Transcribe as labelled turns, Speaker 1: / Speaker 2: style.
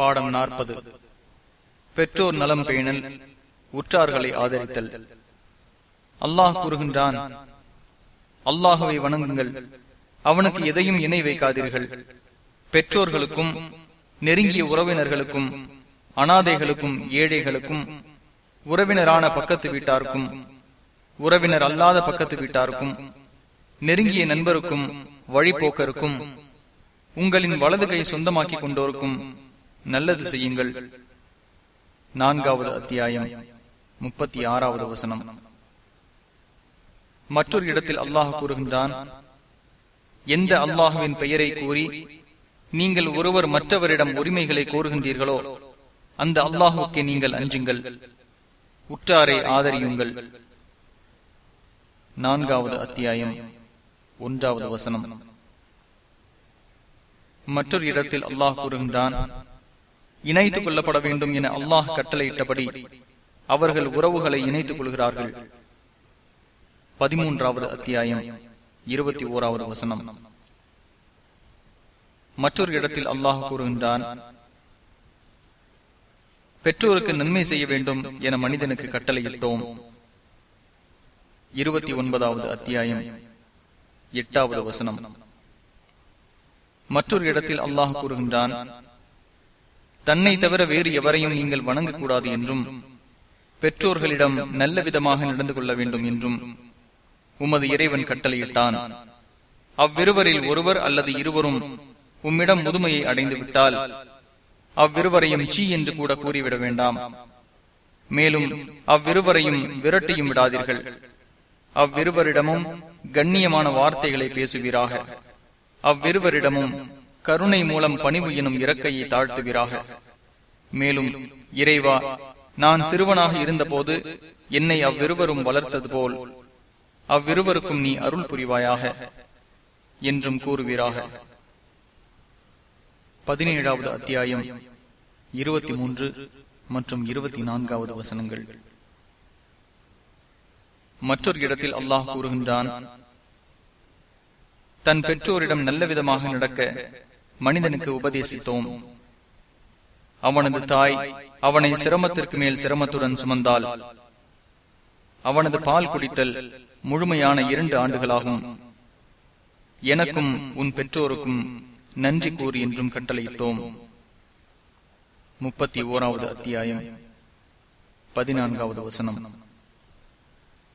Speaker 1: பாடம் நாற்பது. பெற்றோர் நலம் பேணல் உற்றார்களை ஆதரித்தல். அல்லாஹ் கூறுகின்றான் அல்லாஹுவை வணங்குங்கள். அவனுக்கு எதையும் இணை வைக்காதீர்கள். பெற்றோர்களுக்கும் நெருங்கிய உறவினர்களுக்கும் அனாதைகளுக்கும் ஏழைகளுக்கும் உறவினரான பக்கத்து வீட்டாருக்கும் உறவினர் அல்லாத பக்கத்து வீட்டாருக்கும் நெருங்கிய நண்பருக்கும் வழிபோக்கருக்கும் உங்களின் வலது கை சொந்தமாக்கிக் கொண்டோருக்கும் நல்லது செய்யுங்கள். நான்காவது அத்தியாயம் முப்பத்தி ஆறாவது வசனம். மற்றொரு இடத்தில் அல்லாஹ் கூறுகின்றான் எந்த அல்லாஹுவின் பெயரை கூறி நீங்கள் ஒருவர் மற்றவரிடம் உரிமைகளை கோருகின்றீர்களோ அந்த அல்லாஹுக்கு நீங்கள் அஞ்சுங்கள். உற்றாரை ஆதரியுங்கள். நான்காவது அத்தியாயம் ஒன்றாவது வசனம். மற்றொரு இடத்தில் அல்லாஹ் கூறுகின்றான் இணைத்துக் கொள்ளப்பட வேண்டும் என அல்லாஹ் கட்டளையிட்டபடி அவர்கள் உறவுகளை இணைத்துக் கொள்கிறார்கள். பதிமூன்றாவது அத்தியாயம் இருபத்தி ஓராவது வசனம். மற்றொரு இடத்தில் அல்லாஹ் கூறுகின்றான் பெற்றோருக்கு நன்மை செய்ய வேண்டும் என மனிதனுக்கு கட்டளையிட்டோம். இருபத்தி ஒன்பதாவது அத்தியாயம் எட்டாவது வசனம். மற்றொரு இடத்தில் அல்லாஹ் கூறுகின்றான் தன்னை தவிர வேறு எவரையும் நீங்கள் வணங்கக்கூடாது என்றும் பெற்றோர்களிடம் நல்ல விதமாக நடந்து கொள்ள வேண்டும் என்றும் உமது இறைவன் கட்டளையிட்டான். அவ்விருவரில் ஒருவர் அல்லது இருவரும் உம்மிடம் முதுமையை அடைந்து விட்டால் அவ்விருவரையும் சீ என்று கூட கூறிவிட வேண்டாம். மேலும் அவ்விருவரையும் விரட்டியும் விடாதீர்கள். அவ்விருவரிடமும் கண்ணியமான வார்த்தைகளை பேசுவீராக. அவ்விருவரிடமும் கருணை மூலம் பணிவு எனும் இறக்கையை தாழ்த்துகிறாக. மேலும் இறைவா நான் சிறுவனாக இருந்தபோது என்னை அவ்விருவரும் வளர்த்தது போல் அவ்விருவருக்கும் நீ அருள் புரிவாயாக என்றும் கூறுவீராக. பதினேழாவது அத்தியாயம் இருபத்தி மூன்று மற்றும் இருபத்தி நான்காவது வசனங்கள். மற்றொரு இடத்தில் அல்லாஹ் கூறுகின்றான் தன் பெற்றோரிடம் நல்ல விதமாக நடக்க மனிதனுக்கு உபதேசித்தோம். அவனது தாய் அவனை சிரமத்திற்கு மேல் சிரமத்துடன் சுமந்தால் அவனது பால் குடித்தல் முழுமையான இரண்டு ஆண்டுகளாகும். எனக்கும் உன் பெற்றோருக்கும் நன்றி கூறு என்றும் கட்டளையிட்டோம். முப்பத்தி ஓராவது அத்தியாயம். பதினான்காவது வசனம்.